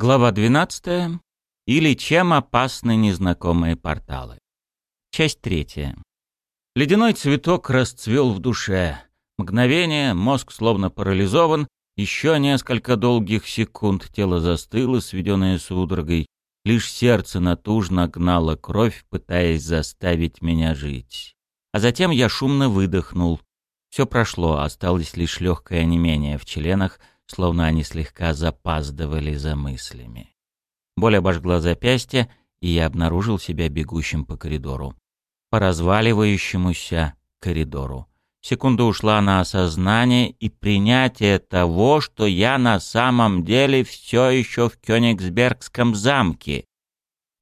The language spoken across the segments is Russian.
Глава 12. Или чем опасны незнакомые порталы. Часть третья. Ледяной цветок расцвел в душе. Мгновение, мозг словно парализован, еще несколько долгих секунд тело застыло, сведенное судорогой. Лишь сердце натужно гнало кровь, пытаясь заставить меня жить. А затем я шумно выдохнул. Все прошло, осталось лишь легкое онемение в членах — словно они слегка запаздывали за мыслями. Боль обожгла запястье, и я обнаружил себя бегущим по коридору. По разваливающемуся коридору. Секунда ушла на осознание и принятие того, что я на самом деле все еще в Кёнигсбергском замке.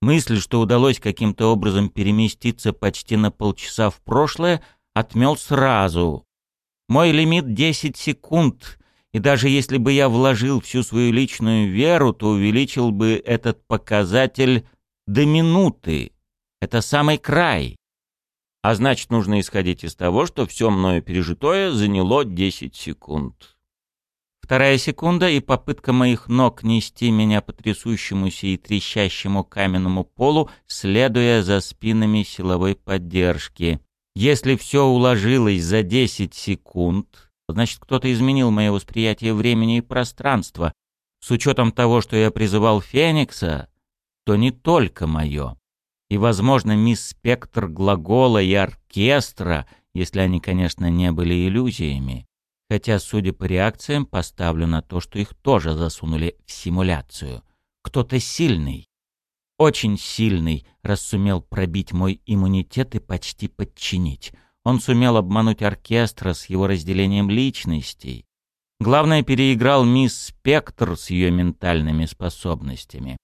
Мысль, что удалось каким-то образом переместиться почти на полчаса в прошлое, отмел сразу. Мой лимит 10 секунд, и даже если бы я вложил всю свою личную веру, то увеличил бы этот показатель до минуты. Это самый край. А значит, нужно исходить из того, что все мною пережитое заняло 10 секунд. Вторая секунда, и попытка моих ног нести меня по трясущемуся и трещащему каменному полу, следуя за спинами силовой поддержки. Если все уложилось за 10 секунд, Значит, кто-то изменил мое восприятие времени и пространства. С учетом того, что я призывал Феникса, то не только мое. И, возможно, мисс Спектр глагола и оркестра, если они, конечно, не были иллюзиями. Хотя, судя по реакциям, поставлю на то, что их тоже засунули в симуляцию. Кто-то сильный, очень сильный, раз сумел пробить мой иммунитет и почти подчинить. Он сумел обмануть оркестра с его разделением личностей. Главное, переиграл мисс Спектр с ее ментальными способностями.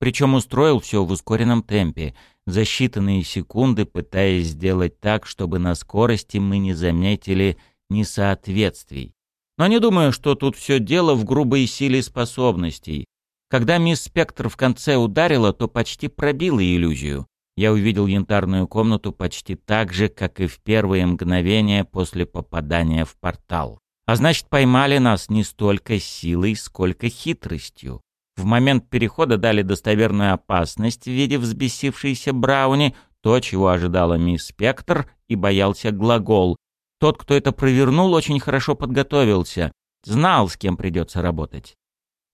Причем устроил все в ускоренном темпе, за считанные секунды пытаясь сделать так, чтобы на скорости мы не заметили несоответствий. Но не думаю, что тут все дело в грубой силе способностей. Когда мисс Спектр в конце ударила, то почти пробила иллюзию я увидел янтарную комнату почти так же, как и в первые мгновения после попадания в портал. А значит, поймали нас не столько силой, сколько хитростью. В момент перехода дали достоверную опасность в виде взбесившейся Брауни, то, чего ожидала мисс Спектр, и боялся глагол. Тот, кто это провернул, очень хорошо подготовился, знал, с кем придется работать.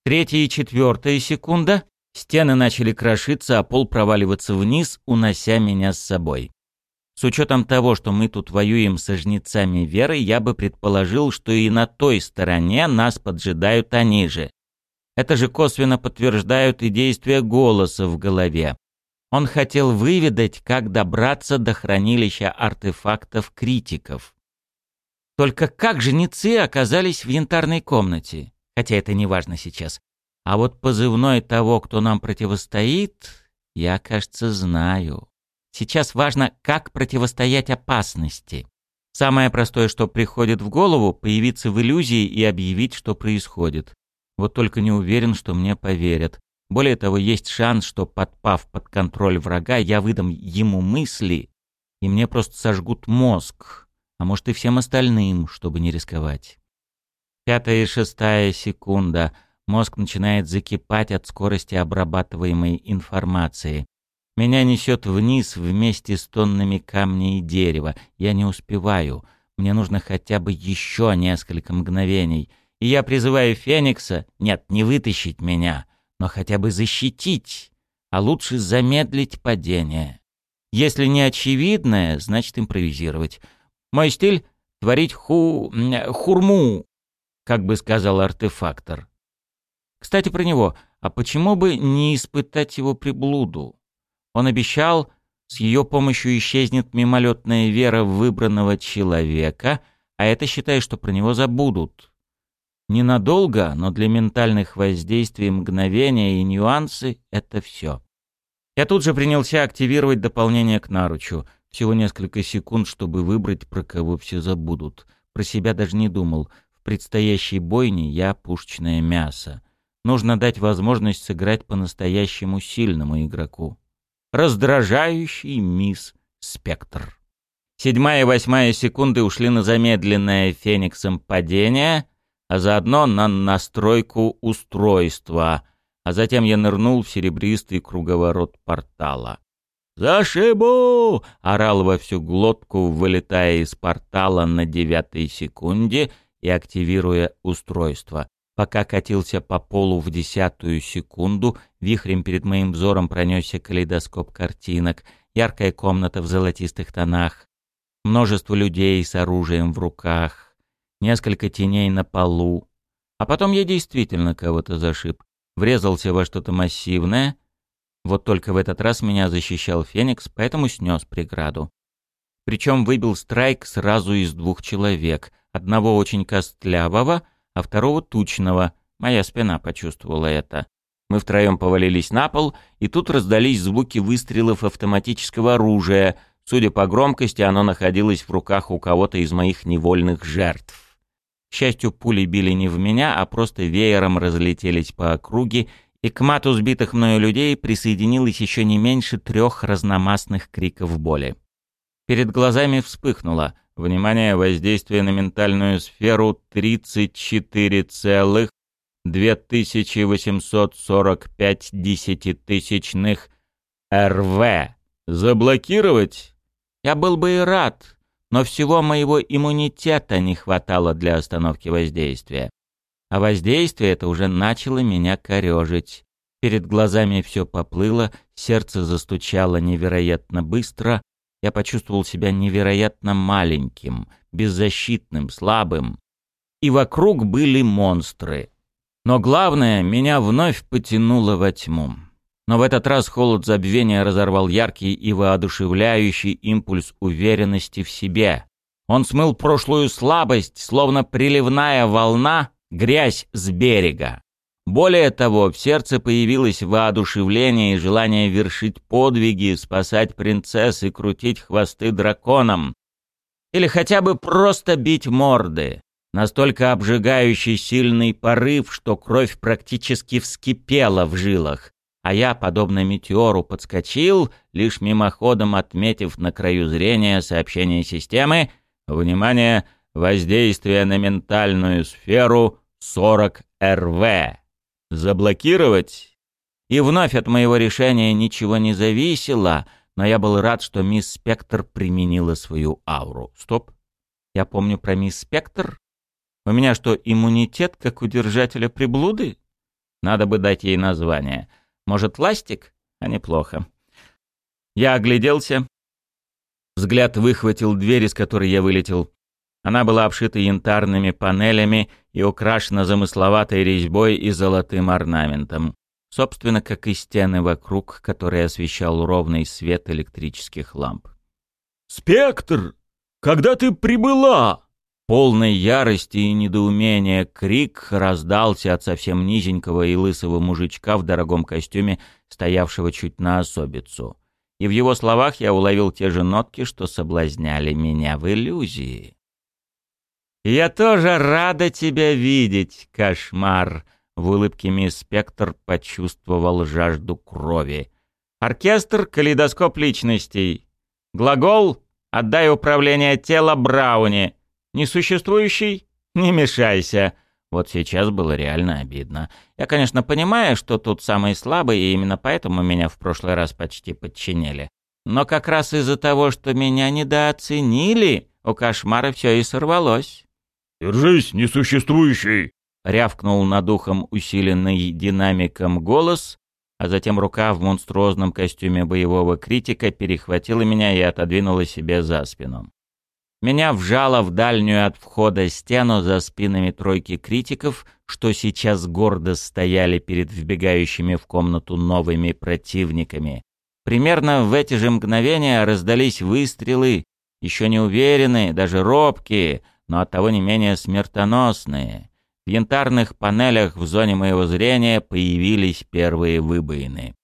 Третья и четвертая секунда, Стены начали крошиться, а пол проваливаться вниз, унося меня с собой. С учетом того, что мы тут воюем со жнецами веры, я бы предположил, что и на той стороне нас поджидают они же. Это же косвенно подтверждают и действия голоса в голове. Он хотел выведать, как добраться до хранилища артефактов критиков. Только как жнецы оказались в янтарной комнате? Хотя это не важно сейчас. А вот позывной того, кто нам противостоит, я, кажется, знаю. Сейчас важно, как противостоять опасности. Самое простое, что приходит в голову, появиться в иллюзии и объявить, что происходит. Вот только не уверен, что мне поверят. Более того, есть шанс, что, подпав под контроль врага, я выдам ему мысли, и мне просто сожгут мозг, а может и всем остальным, чтобы не рисковать. Пятая и шестая секунда — Мозг начинает закипать от скорости обрабатываемой информации. Меня несет вниз вместе с тоннами камней и дерева. Я не успеваю. Мне нужно хотя бы еще несколько мгновений. И я призываю Феникса, нет, не вытащить меня, но хотя бы защитить, а лучше замедлить падение. Если не очевидное, значит импровизировать. Мой стиль — творить ху... хурму, как бы сказал артефактор. Кстати, про него. А почему бы не испытать его приблуду? Он обещал, с ее помощью исчезнет мимолетная вера выбранного человека, а это считает, что про него забудут. Ненадолго, но для ментальных воздействий мгновения и нюансы — это все. Я тут же принялся активировать дополнение к наручу. Всего несколько секунд, чтобы выбрать, про кого все забудут. Про себя даже не думал. В предстоящей бойне я пушечное мясо. Нужно дать возможность сыграть по-настоящему сильному игроку. Раздражающий мисс Спектр. Седьмая и восьмая секунды ушли на замедленное Фениксом падение, а заодно на настройку устройства. а затем я нырнул в серебристый круговорот портала. «Зашибу!» — орал во всю глотку, вылетая из портала на девятой секунде и активируя устройство. Пока катился по полу в десятую секунду, вихрем перед моим взором пронесся калейдоскоп картинок, яркая комната в золотистых тонах, множество людей с оружием в руках, несколько теней на полу. А потом я действительно кого-то зашиб, врезался во что-то массивное — вот только в этот раз меня защищал Феникс, поэтому снес преграду. Причем выбил страйк сразу из двух человек. Одного очень костлявого, а второго тучного. Моя спина почувствовала это. Мы втроем повалились на пол, и тут раздались звуки выстрелов автоматического оружия. Судя по громкости, оно находилось в руках у кого-то из моих невольных жертв. К счастью, пули били не в меня, а просто веером разлетелись по округе и к мату сбитых мною людей присоединилось еще не меньше трех разномастных криков боли. Перед глазами вспыхнуло. Внимание, воздействие на ментальную сферу 34,2845 десятитысячных РВ. Заблокировать? Я был бы и рад, но всего моего иммунитета не хватало для остановки воздействия. А воздействие это уже начало меня корежить. Перед глазами все поплыло, сердце застучало невероятно быстро. Я почувствовал себя невероятно маленьким, беззащитным, слабым. И вокруг были монстры. Но главное, меня вновь потянуло во тьму. Но в этот раз холод забвения разорвал яркий и воодушевляющий импульс уверенности в себе. Он смыл прошлую слабость, словно приливная волна, грязь с берега. Более того, в сердце появилось воодушевление и желание вершить подвиги, спасать принцесс и крутить хвосты драконам. Или хотя бы просто бить морды. Настолько обжигающий сильный порыв, что кровь практически вскипела в жилах. А я, подобно метеору, подскочил, лишь мимоходом отметив на краю зрения сообщение системы «Внимание! Воздействие на ментальную сферу 40 РВ. Заблокировать? И вновь от моего решения ничего не зависело, но я был рад, что мисс Спектр применила свою ауру. Стоп. Я помню про мисс Спектр. У меня что, иммунитет, как у держателя приблуды? Надо бы дать ей название. Может, ластик? А неплохо. Я огляделся. Взгляд выхватил дверь, из которой я вылетел. Она была обшита янтарными панелями и украшена замысловатой резьбой и золотым орнаментом. Собственно, как и стены вокруг, которые освещал ровный свет электрических ламп. «Спектр! Когда ты прибыла?» Полной ярости и недоумения крик раздался от совсем низенького и лысого мужичка в дорогом костюме, стоявшего чуть на особицу. И в его словах я уловил те же нотки, что соблазняли меня в иллюзии. «Я тоже рада тебя видеть, кошмар!» В улыбке мисс Спектр почувствовал жажду крови. «Оркестр — калейдоскоп личностей. Глагол — отдай управление тела Брауни. Несуществующий — не мешайся». Вот сейчас было реально обидно. Я, конечно, понимаю, что тут самый слабый, и именно поэтому меня в прошлый раз почти подчинили. Но как раз из-за того, что меня недооценили, у кошмара все и сорвалось. «Держись, несуществующий!» — рявкнул над ухом усиленный динамиком голос, а затем рука в монструозном костюме боевого критика перехватила меня и отодвинула себе за спину. Меня вжало в дальнюю от входа стену за спинами тройки критиков, что сейчас гордо стояли перед вбегающими в комнату новыми противниками. Примерно в эти же мгновения раздались выстрелы, еще не уверенные, даже робкие — но оттого не менее смертоносные. В янтарных панелях в зоне моего зрения появились первые выбоины.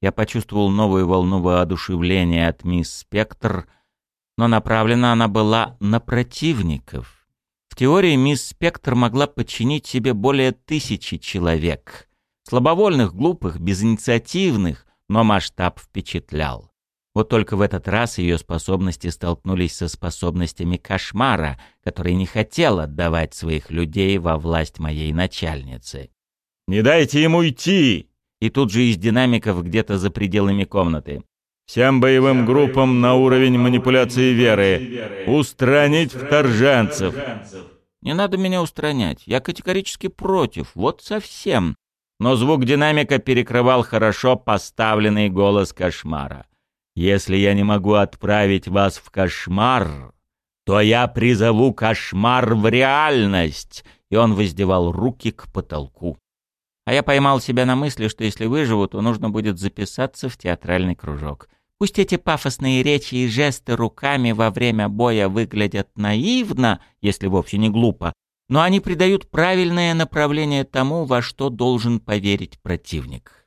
Я почувствовал новую волну воодушевления от мисс Спектр, но направлена она была на противников. В теории мисс Спектр могла подчинить себе более тысячи человек. Слабовольных, глупых, безинициативных, но масштаб впечатлял. Вот только в этот раз ее способности столкнулись со способностями кошмара, который не хотел отдавать своих людей во власть моей начальницы. «Не дайте ему идти! И тут же из динамиков где-то за пределами комнаты. Всем боевым группам на уровень манипуляции веры. Устранить вторженцев. Не надо меня устранять. Я категорически против. Вот совсем. Но звук динамика перекрывал хорошо поставленный голос кошмара. Если я не могу отправить вас в кошмар, то я призову кошмар в реальность. И он воздевал руки к потолку. А я поймал себя на мысли, что если выживу, то нужно будет записаться в театральный кружок. Пусть эти пафосные речи и жесты руками во время боя выглядят наивно, если вовсе не глупо, но они придают правильное направление тому, во что должен поверить противник.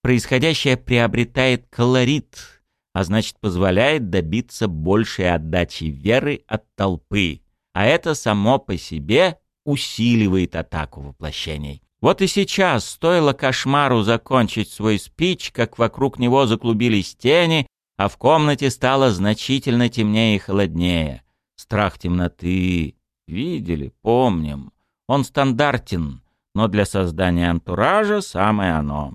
Происходящее приобретает колорит, а значит позволяет добиться большей отдачи веры от толпы, а это само по себе усиливает атаку воплощений. Вот и сейчас стоило кошмару закончить свой спич, как вокруг него заклубились тени, а в комнате стало значительно темнее и холоднее. Страх темноты. Видели, помним. Он стандартен, но для создания антуража самое оно.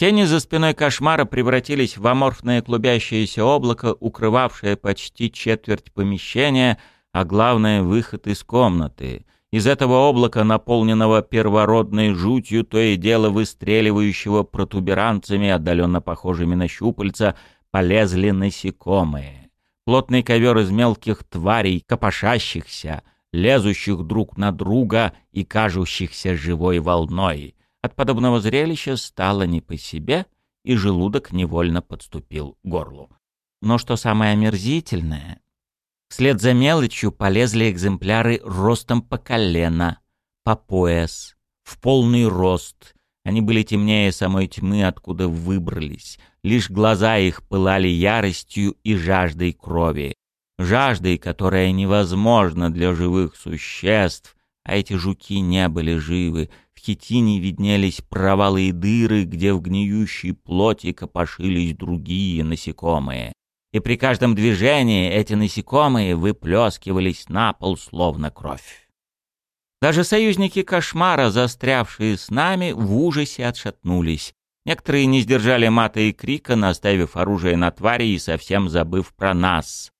Тени за спиной кошмара превратились в аморфное клубящееся облако, укрывавшее почти четверть помещения, а главное — выход из комнаты — из этого облака, наполненного первородной жутью, то и дело выстреливающего протуберанцами, отдаленно похожими на щупальца, полезли насекомые. Плотный ковер из мелких тварей, копошащихся, лезущих друг на друга и кажущихся живой волной. От подобного зрелища стало не по себе, и желудок невольно подступил к горлу. Но что самое омерзительное, Вслед за мелочью полезли экземпляры ростом по колено, по пояс, в полный рост. Они были темнее самой тьмы, откуда выбрались. Лишь глаза их пылали яростью и жаждой крови. Жаждой, которая невозможна для живых существ, а эти жуки не были живы. В хитине виднелись провалы и дыры, где в гниющей плоти копошились другие насекомые и при каждом движении эти насекомые выплескивались на пол, словно кровь. Даже союзники кошмара, застрявшие с нами, в ужасе отшатнулись. Некоторые не сдержали мата и крика, наставив оружие на твари и совсем забыв про нас.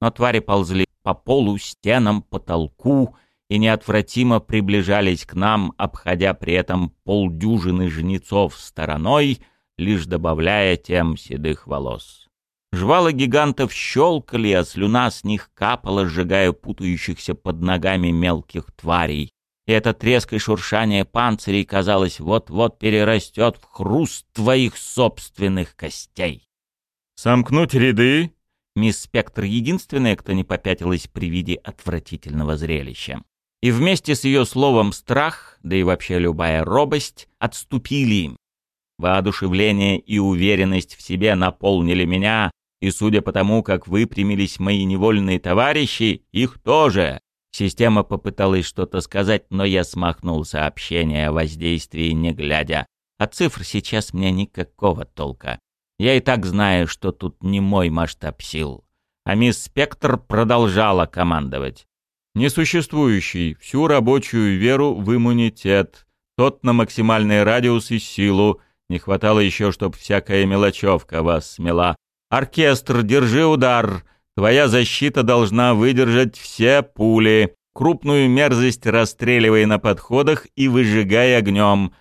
Но твари ползли по полу, стенам, потолку и неотвратимо приближались к нам, обходя при этом полдюжины жнецов стороной, лишь добавляя тем седых волос. Жвала гигантов щелкали, а слюна с них капала, сжигая путающихся под ногами мелких тварей. И это треск и шуршание панцирей, казалось, вот-вот перерастет в хруст твоих собственных костей. «Сомкнуть ряды?» Мисс Спектр единственная, кто не попятилась при виде отвратительного зрелища. И вместе с ее словом «страх», да и вообще любая робость, отступили. Воодушевление и уверенность в себе наполнили меня, и судя по тому, как выпрямились мои невольные товарищи, их тоже. Система попыталась что-то сказать, но я смахнул сообщение о воздействии, не глядя. От цифр сейчас мне никакого толка. Я и так знаю, что тут не мой масштаб сил. А мисс Спектр продолжала командовать. Несуществующий, всю рабочую веру в иммунитет, тот на максимальный радиус и силу. Не хватало еще, чтоб всякая мелочевка вас смела. «Оркестр, держи удар! Твоя защита должна выдержать все пули. Крупную мерзость расстреливай на подходах и выжигай огнем.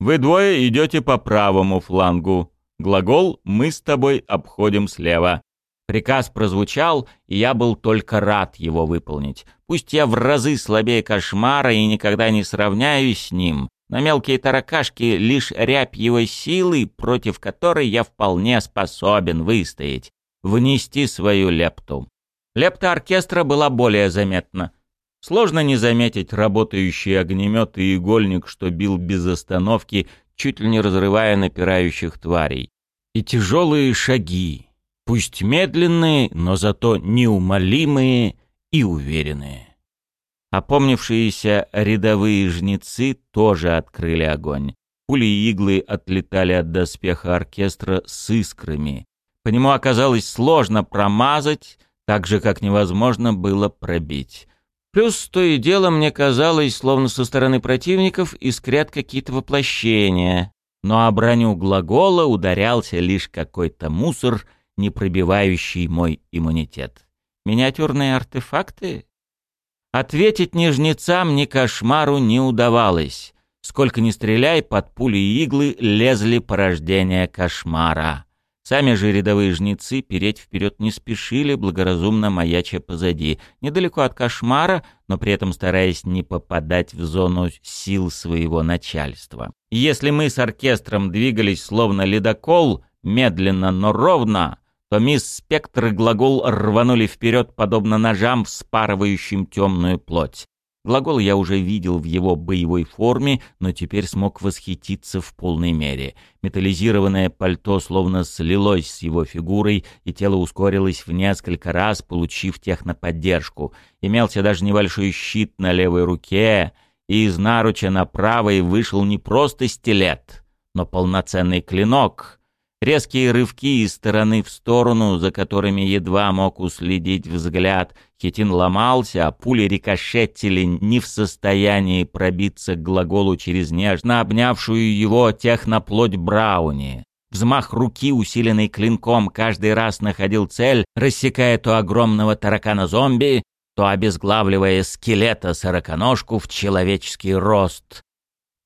Вы двое идете по правому флангу. Глагол «мы с тобой обходим слева». Приказ прозвучал, и я был только рад его выполнить. Пусть я в разы слабее кошмара и никогда не сравняюсь с ним, на мелкие таракашки лишь рябь его силы, против которой я вполне способен выстоять, внести свою лепту. Лепта оркестра была более заметна. Сложно не заметить работающий огнемет и игольник, что бил без остановки, чуть ли не разрывая напирающих тварей. И тяжелые шаги, пусть медленные, но зато неумолимые и уверенные. Опомнившиеся рядовые жнецы тоже открыли огонь. Пули и иглы отлетали от доспеха оркестра с искрами. По нему оказалось сложно промазать, так же, как невозможно было пробить. Плюс то и дело мне казалось, словно со стороны противников искрят какие-то воплощения. но о броню глагола ударялся лишь какой-то мусор, не пробивающий мой иммунитет. Миниатюрные артефакты? Ответить ни жнецам, ни кошмару не удавалось. Сколько ни стреляй, под пули и иглы лезли порождения кошмара. Сами же рядовые жнецы переть вперед не спешили, благоразумно маяча позади, недалеко от кошмара, но при этом стараясь не попадать в зону сил своего начальства. Если мы с оркестром двигались словно ледокол, медленно, но ровно, то мисс Спектр и глагол рванули вперед, подобно ножам, вспарывающим темную плоть. Глагол я уже видел в его боевой форме, но теперь смог восхититься в полной мере. Металлизированное пальто словно слилось с его фигурой, и тело ускорилось в несколько раз, получив техноподдержку. Имелся даже небольшой щит на левой руке, и из наруча на правой вышел не просто стилет, но полноценный клинок — Резкие рывки из стороны в сторону, за которыми едва мог уследить взгляд. Хитин ломался, а пули рикошетили не в состоянии пробиться к глаголу через нежно обнявшую его техноплоть Брауни. Взмах руки, усиленный клинком, каждый раз находил цель, рассекая то огромного таракана-зомби, то обезглавливая скелета сороконожку в человеческий рост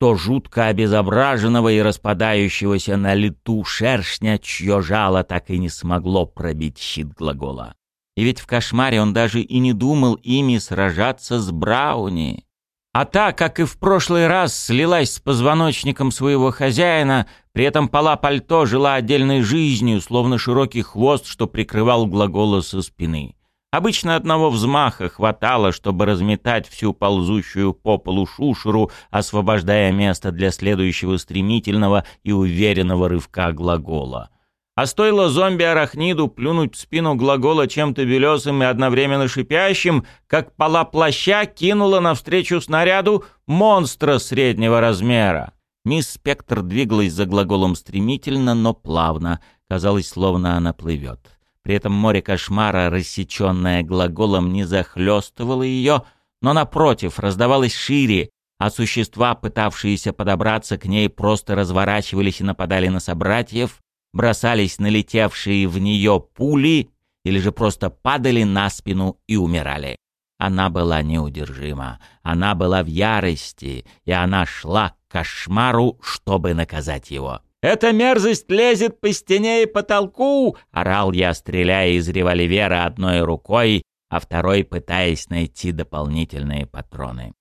то жутко обезображенного и распадающегося на лету шершня, чье жало так и не смогло пробить щит глагола. И ведь в кошмаре он даже и не думал ими сражаться с Брауни. А та, как и в прошлый раз, слилась с позвоночником своего хозяина, при этом пола пальто жила отдельной жизнью, словно широкий хвост, что прикрывал глагола со спины. Обычно одного взмаха хватало, чтобы разметать всю ползущую по полу шушеру, освобождая место для следующего стремительного и уверенного рывка глагола. А стоило зомби-арахниду плюнуть в спину глагола чем-то белесым и одновременно шипящим, как пола плаща кинула навстречу снаряду монстра среднего размера. Мисс Спектр двигалась за глаголом стремительно, но плавно. Казалось, словно она плывет. При этом море кошмара, рассеченное глаголом, не захлестывало ее, но, напротив, раздавалось шире, а существа, пытавшиеся подобраться к ней, просто разворачивались и нападали на собратьев, бросались налетевшие в нее пули или же просто падали на спину и умирали. Она была неудержима, она была в ярости, и она шла к кошмару, чтобы наказать его. «Эта мерзость лезет по стене и потолку!» — орал я, стреляя из револьвера одной рукой, а второй пытаясь найти дополнительные патроны.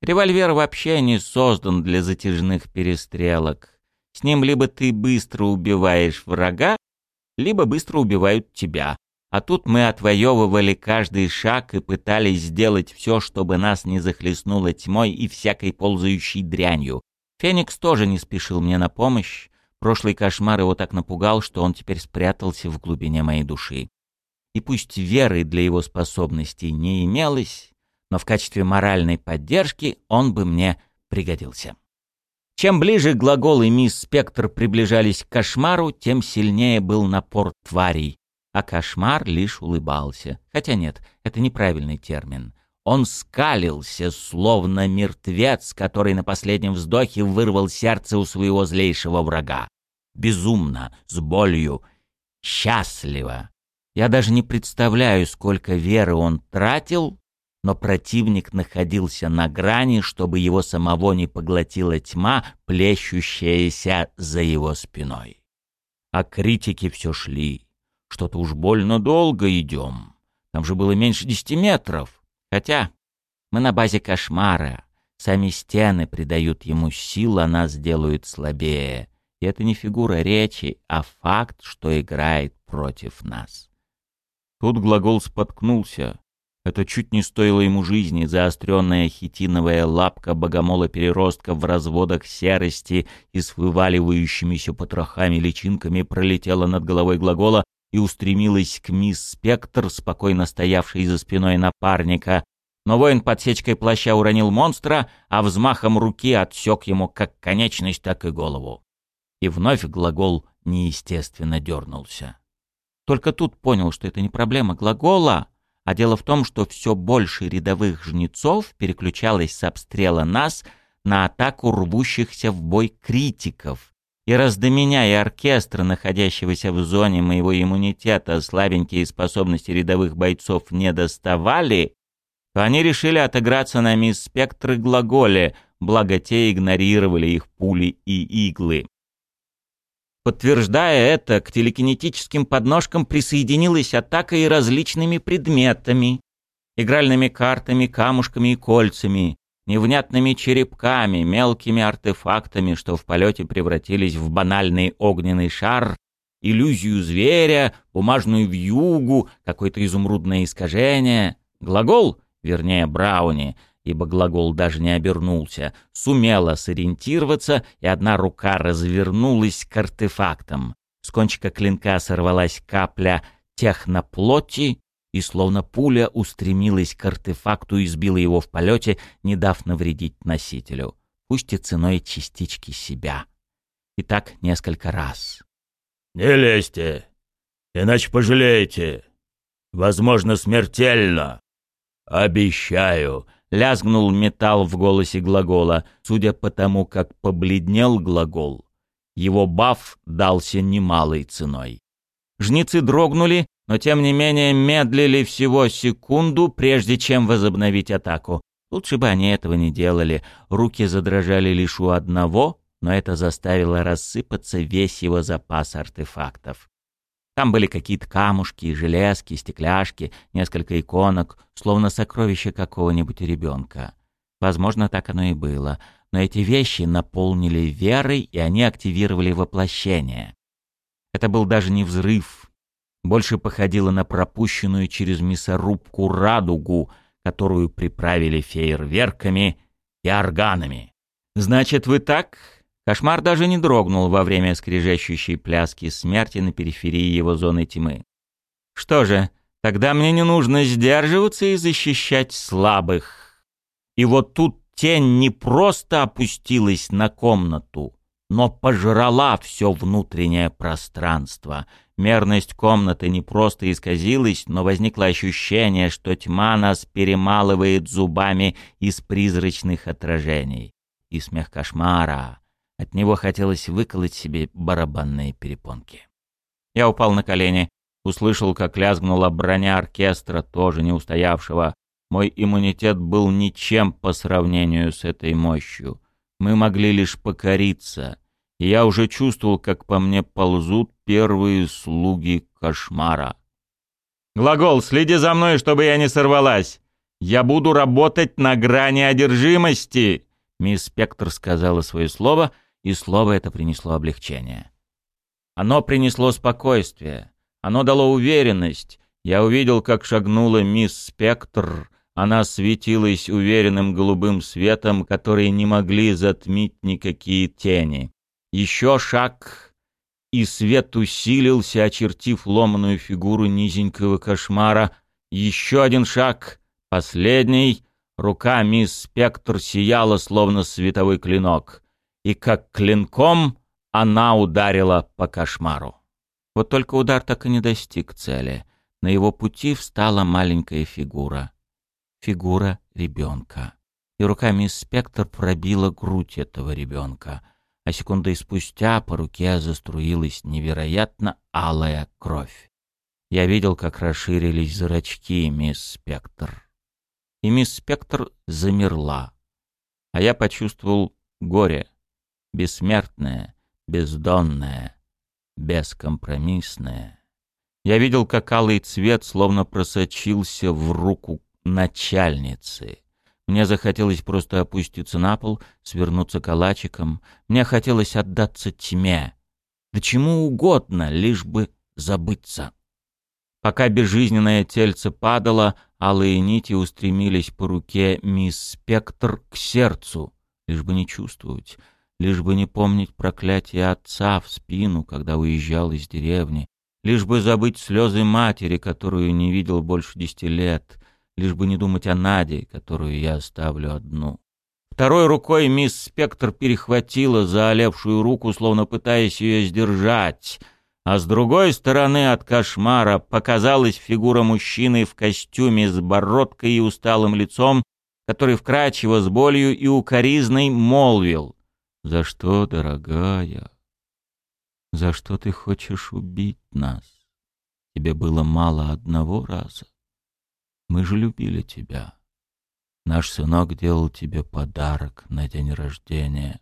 Револьвер вообще не создан для затяжных перестрелок. С ним либо ты быстро убиваешь врага, либо быстро убивают тебя. А тут мы отвоевывали каждый шаг и пытались сделать все, чтобы нас не захлестнуло тьмой и всякой ползающей дрянью. Феникс тоже не спешил мне на помощь, Прошлый кошмар его так напугал, что он теперь спрятался в глубине моей души. И пусть веры для его способностей не имелось, но в качестве моральной поддержки он бы мне пригодился. Чем ближе глагол и мисс Спектр приближались к кошмару, тем сильнее был напор тварей, а кошмар лишь улыбался. Хотя нет, это неправильный термин. Он скалился, словно мертвец, который на последнем вздохе вырвал сердце у своего злейшего врага. Безумно, с болью, счастливо. Я даже не представляю, сколько веры он тратил, но противник находился на грани, чтобы его самого не поглотила тьма, плещущаяся за его спиной. А критики все шли. Что-то уж больно долго идем. Там же было меньше десяти метров. Хотя мы на базе кошмара. Сами стены придают ему сил, а нас делают слабее. И это не фигура речи, а факт, что играет против нас. Тут глагол споткнулся. Это чуть не стоило ему жизни, заостренная хитиновая лапка богомола-переростка в разводах серости и с вываливающимися потрохами-личинками пролетела над головой глагола и устремилась к мисс Спектр, спокойно стоявшей за спиной напарника. Но воин подсечкой плаща уронил монстра, а взмахом руки отсек ему как конечность, так и голову. И вновь глагол неестественно дернулся. Только тут понял, что это не проблема глагола, а дело в том, что все больше рядовых жнецов переключалось с обстрела нас на атаку рвущихся в бой критиков, И раз до меня и оркестра, находящегося в зоне моего иммунитета, слабенькие способности рядовых бойцов не доставали, то они решили отыграться на мисс Спектр и глаголе, благо те игнорировали их пули и иглы. Подтверждая это, к телекинетическим подножкам присоединилась атака и различными предметами, игральными картами, камушками и кольцами, невнятными черепками, мелкими артефактами, что в полете превратились в банальный огненный шар, иллюзию зверя, бумажную вьюгу, какое-то изумрудное искажение. Глагол, вернее Брауни, ибо глагол даже не обернулся, сумела сориентироваться, и одна рука развернулась к артефактам. С кончика клинка сорвалась капля техноплоти, и словно пуля устремилась к артефакту и сбила его в полете, не дав навредить носителю, пусть и ценой частички себя. И так несколько раз. «Не лезьте, иначе пожалеете. Возможно, смертельно. Обещаю». Лязгнул металл в голосе глагола, судя по тому, как побледнел глагол. Его баф дался немалой ценой. Жнецы дрогнули, но тем не менее медлили всего секунду, прежде чем возобновить атаку. Лучше бы они этого не делали. Руки задрожали лишь у одного, но это заставило рассыпаться весь его запас артефактов. Там были какие-то камушки, железки, стекляшки, несколько иконок, словно сокровища какого-нибудь ребенка. Возможно, так оно и было. Но эти вещи наполнили верой, и они активировали воплощение. Это был даже не взрыв, больше походила на пропущенную через мясорубку радугу, которую приправили фейерверками и органами. «Значит, вы так?» Кошмар даже не дрогнул во время скрежещущей пляски смерти на периферии его зоны тьмы. «Что же, тогда мне не нужно сдерживаться и защищать слабых». И вот тут тень не просто опустилась на комнату, но пожрала все внутреннее пространство — Мерность комнаты не просто исказилась, но возникло ощущение, что тьма нас перемалывает зубами из призрачных отражений. И смех кошмара. От него хотелось выколоть себе барабанные перепонки. Я упал на колени, услышал, как лязгнула броня оркестра, тоже не устоявшего. Мой иммунитет был ничем по сравнению с этой мощью. Мы могли лишь покориться — и я уже чувствовал, как по мне ползут первые слуги кошмара. «Глагол, следи за мной, чтобы я не сорвалась! Я буду работать на грани одержимости!» Мисс Спектр сказала свое слово, и слово это принесло облегчение. Оно принесло спокойствие, оно дало уверенность. Я увидел, как шагнула мисс Спектр, она светилась уверенным голубым светом, который не могли затмить никакие тени. Еще шаг, и свет усилился, очертив ломаную фигуру низенького кошмара. Еще один шаг, последний. Рука мисс Спектр сияла, словно световой клинок. И как клинком она ударила по кошмару. Вот только удар так и не достиг цели. На его пути встала маленькая фигура. Фигура ребенка. И рука мисс Спектр пробила грудь этого ребенка — а секундой спустя по руке заструилась невероятно алая кровь. Я видел, как расширились зрачки мисс Спектр. И мисс Спектр замерла. А я почувствовал горе. Бессмертное, бездонное, бескомпромиссное. Я видел, как алый цвет словно просочился в руку начальницы — мне захотелось просто опуститься на пол, свернуться калачиком. Мне хотелось отдаться тьме. Да чему угодно, лишь бы забыться. Пока безжизненное тельце падало, алые нити устремились по руке мисс Спектр к сердцу, лишь бы не чувствовать, лишь бы не помнить проклятие отца в спину, когда уезжал из деревни, лишь бы забыть слезы матери, которую не видел больше десяти лет, лишь бы не думать о Наде, которую я оставлю одну. Второй рукой мисс Спектр перехватила заолевшую руку, словно пытаясь ее сдержать, а с другой стороны от кошмара показалась фигура мужчины в костюме с бородкой и усталым лицом, который вкрадчиво с болью и укоризной молвил. «За что, дорогая? «За что ты хочешь убить нас? Тебе было мало одного раза. Мы же любили тебя. Наш сынок делал тебе подарок на день рождения».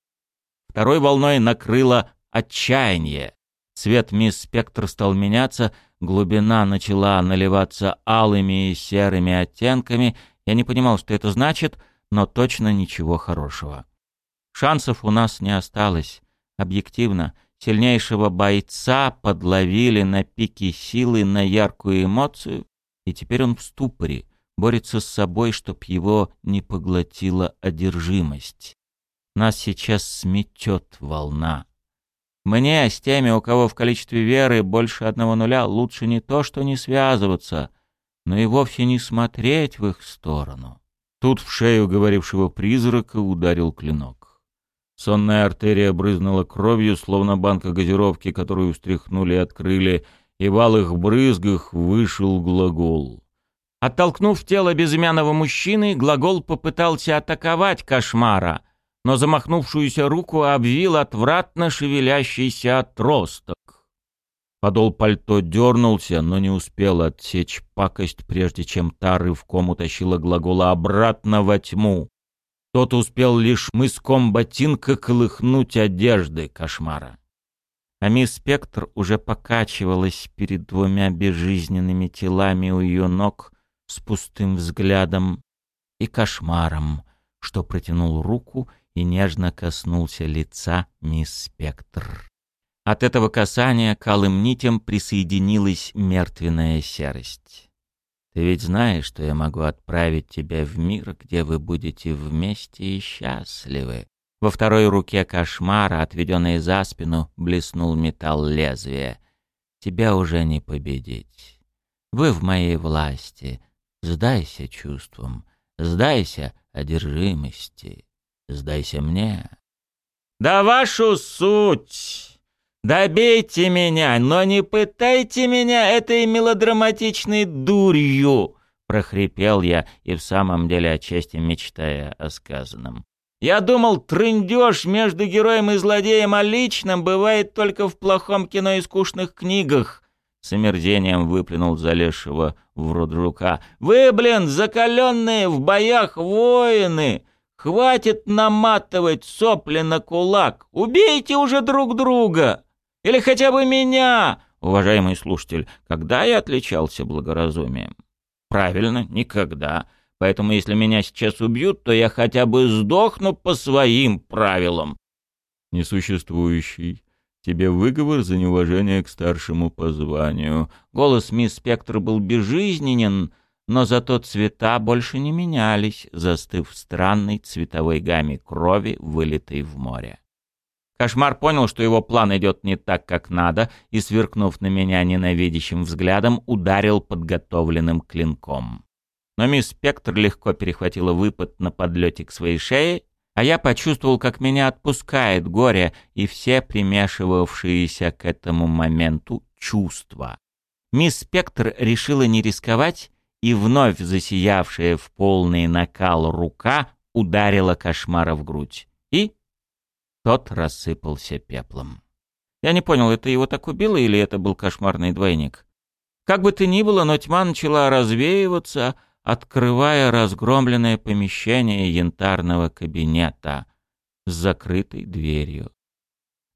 Второй волной накрыло отчаяние. Цвет мисс Спектр стал меняться, глубина начала наливаться алыми и серыми оттенками. Я не понимал, что это значит, но точно ничего хорошего. Шансов у нас не осталось. Объективно, сильнейшего бойца подловили на пике силы на яркую эмоцию, и теперь он в ступоре, борется с собой, чтоб его не поглотила одержимость. Нас сейчас сметет волна. Мне с теми, у кого в количестве веры больше одного нуля, лучше не то, что не связываться, но и вовсе не смотреть в их сторону. Тут в шею говорившего призрака ударил клинок. Сонная артерия брызнула кровью, словно банка газировки, которую встряхнули и открыли, и в алых брызгах вышел глагол. Оттолкнув тело безымянного мужчины, глагол попытался атаковать кошмара — но замахнувшуюся руку обвил отвратно шевелящийся отросток. Подол пальто дернулся, но не успел отсечь пакость, прежде чем та рывком утащила глагола обратно во тьму. Тот успел лишь мыском ботинка колыхнуть одежды кошмара. А мисс Спектр уже покачивалась перед двумя безжизненными телами у ее ног с пустым взглядом и кошмаром, что протянул руку и нежно коснулся лица мисс Спектр. От этого касания к алым нитям присоединилась мертвенная серость. «Ты ведь знаешь, что я могу отправить тебя в мир, где вы будете вместе и счастливы». Во второй руке кошмара, отведенной за спину, блеснул металл лезвия. «Тебя уже не победить. Вы в моей власти. Сдайся чувствам, сдайся одержимости». Сдайся мне. Да вашу суть! Добейте меня, но не пытайте меня этой мелодраматичной дурью!» прохрипел я и в самом деле отчасти мечтая о сказанном. «Я думал, трындеж между героем и злодеем о личном бывает только в плохом кино и скучных книгах», с омерзением выплюнул залезшего в рот жука. «Вы, блин, закаленные в боях воины! Хватит наматывать сопли на кулак. Убейте уже друг друга. Или хотя бы меня, уважаемый слушатель. Когда я отличался благоразумием? Правильно, никогда. Поэтому если меня сейчас убьют, то я хотя бы сдохну по своим правилам. Несуществующий. Тебе выговор за неуважение к старшему по званию. Голос мисс Спектр был безжизненен, но зато цвета больше не менялись, застыв в странной цветовой гамме крови, вылитой в море. Кошмар понял, что его план идет не так, как надо, и, сверкнув на меня ненавидящим взглядом, ударил подготовленным клинком. Но мисс Спектр легко перехватила выпад на подлете к своей шее, а я почувствовал, как меня отпускает горе и все примешивавшиеся к этому моменту чувства. Мисс Спектр решила не рисковать и вновь засиявшая в полный накал рука ударила кошмара в грудь. И тот рассыпался пеплом. Я не понял, это его так убило или это был кошмарный двойник? Как бы то ни было, но тьма начала развеиваться, открывая разгромленное помещение янтарного кабинета с закрытой дверью.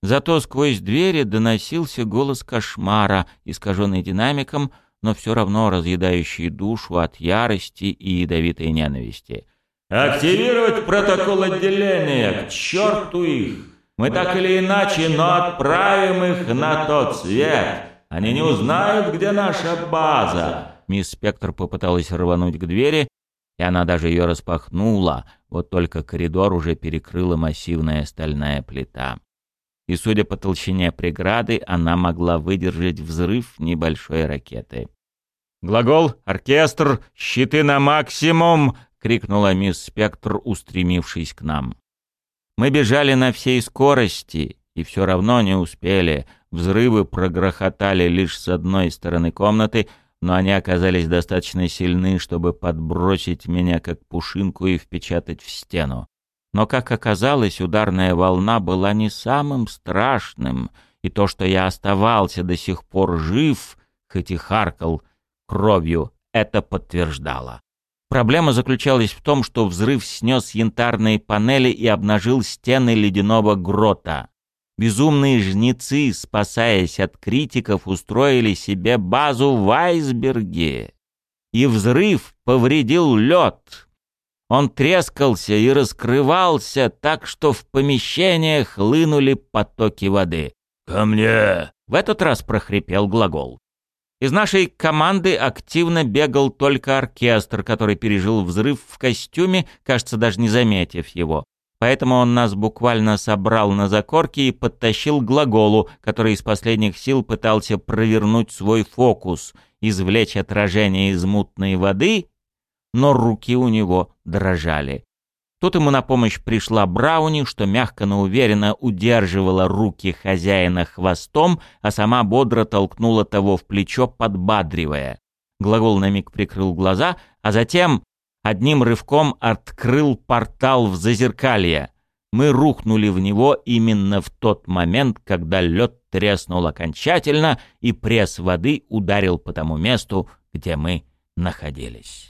Зато сквозь двери доносился голос кошмара, искаженный динамиком — но все равно разъедающий душу от ярости и ядовитой ненависти. «Активировать протокол отделения! К черту их! Мы так или иначе, но отправим их на тот свет! Они не узнают, где наша база!» Мисс Спектр попыталась рвануть к двери, и она даже ее распахнула, вот только коридор уже перекрыла массивная стальная плита и, судя по толщине преграды, она могла выдержать взрыв небольшой ракеты. «Глагол, оркестр, щиты на максимум!» — крикнула мисс Спектр, устремившись к нам. Мы бежали на всей скорости и все равно не успели. Взрывы прогрохотали лишь с одной стороны комнаты, но они оказались достаточно сильны, чтобы подбросить меня как пушинку и впечатать в стену. Но, как оказалось, ударная волна была не самым страшным, и то, что я оставался до сих пор жив, хоть и харкал кровью, это подтверждало. Проблема заключалась в том, что взрыв снес янтарные панели и обнажил стены ледяного грота. Безумные жнецы, спасаясь от критиков, устроили себе базу в айсберге. И взрыв повредил лед. Он трескался и раскрывался так, что в помещениях хлынули потоки воды. «Ко мне!» — в этот раз прохрипел глагол. Из нашей команды активно бегал только оркестр, который пережил взрыв в костюме, кажется, даже не заметив его. Поэтому он нас буквально собрал на закорке и подтащил глаголу, который из последних сил пытался провернуть свой фокус, извлечь отражение из мутной воды, но руки у него дрожали. Тут ему на помощь пришла Брауни, что мягко, но уверенно удерживала руки хозяина хвостом, а сама бодро толкнула того в плечо, подбадривая. Глагол на миг прикрыл глаза, а затем одним рывком открыл портал в зазеркалье. Мы рухнули в него именно в тот момент, когда лед треснул окончательно и пресс воды ударил по тому месту, где мы находились.